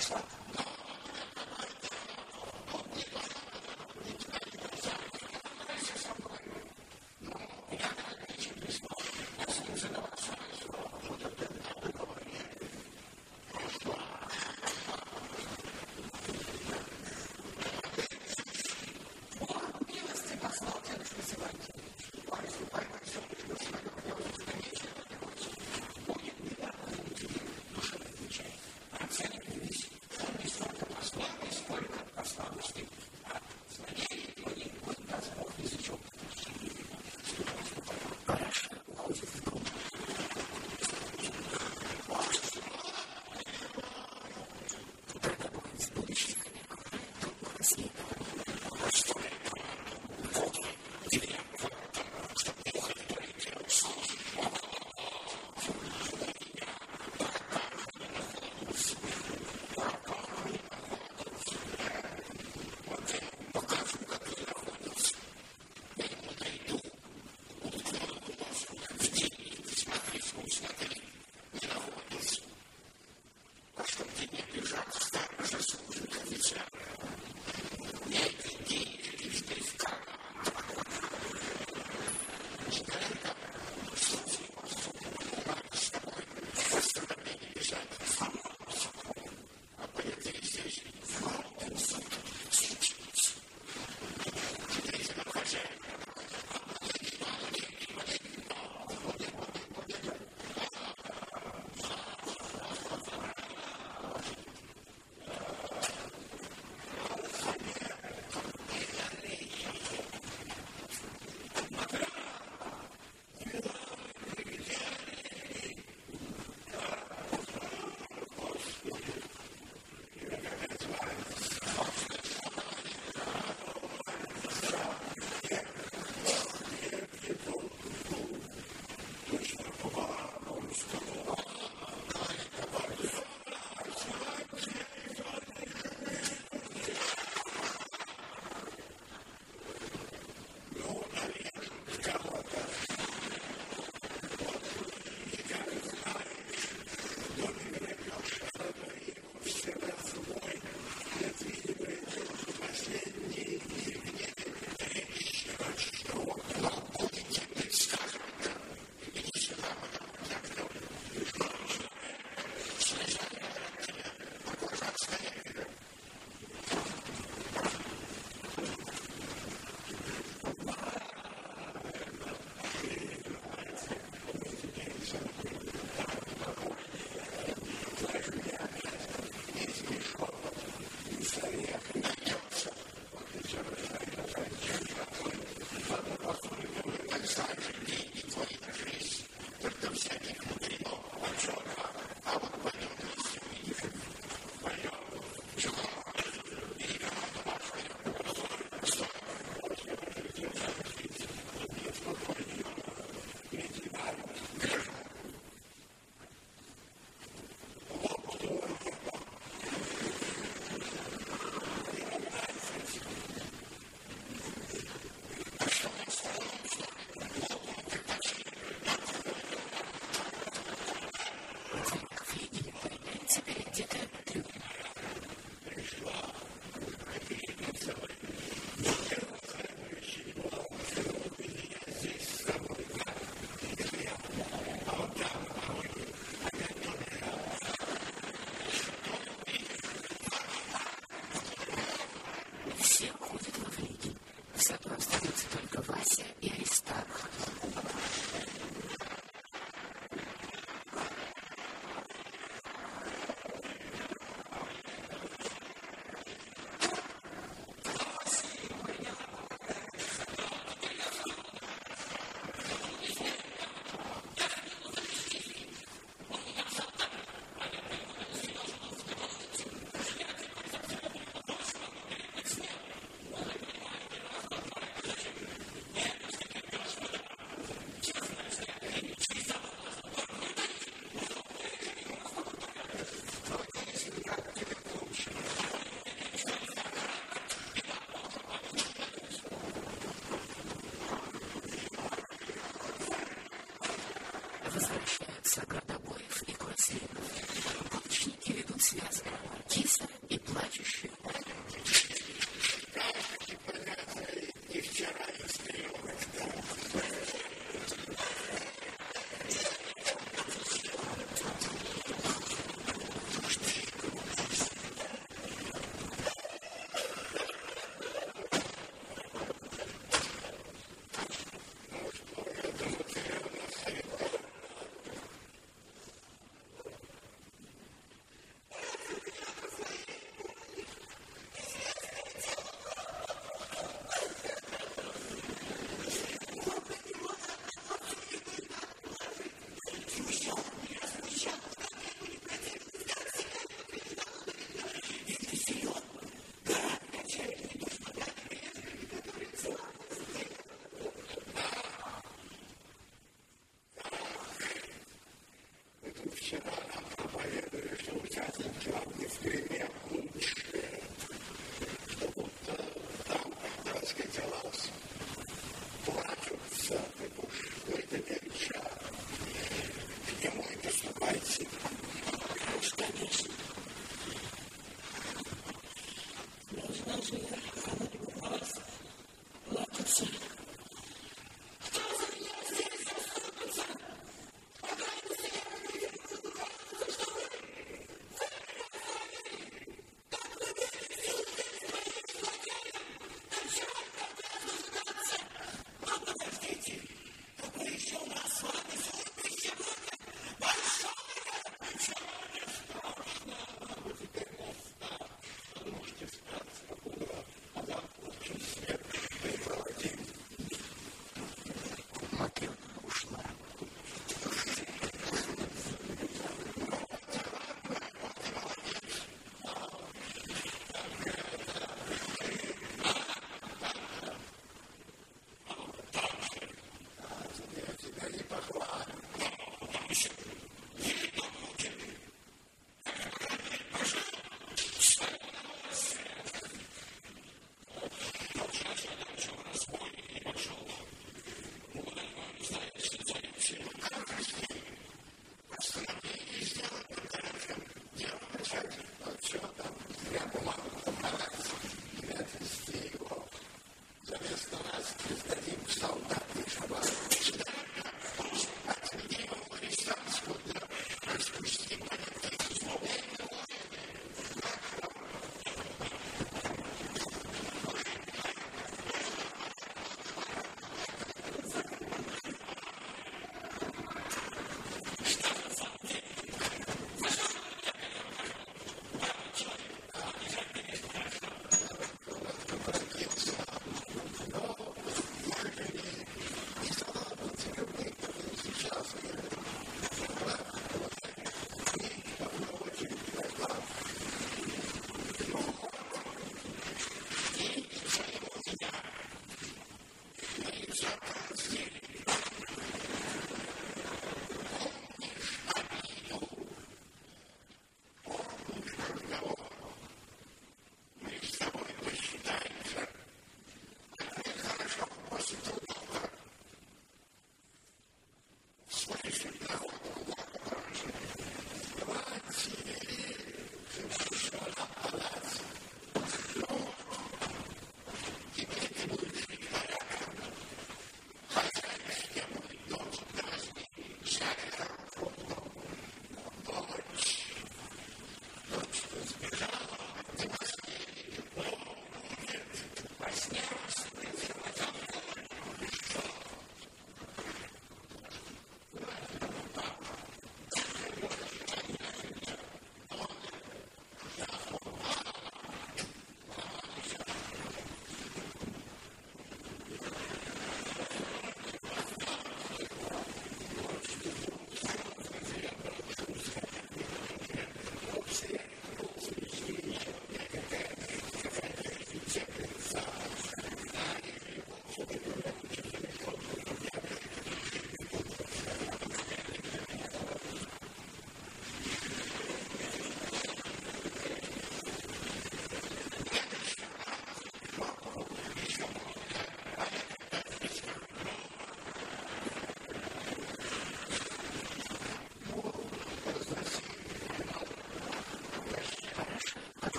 It's like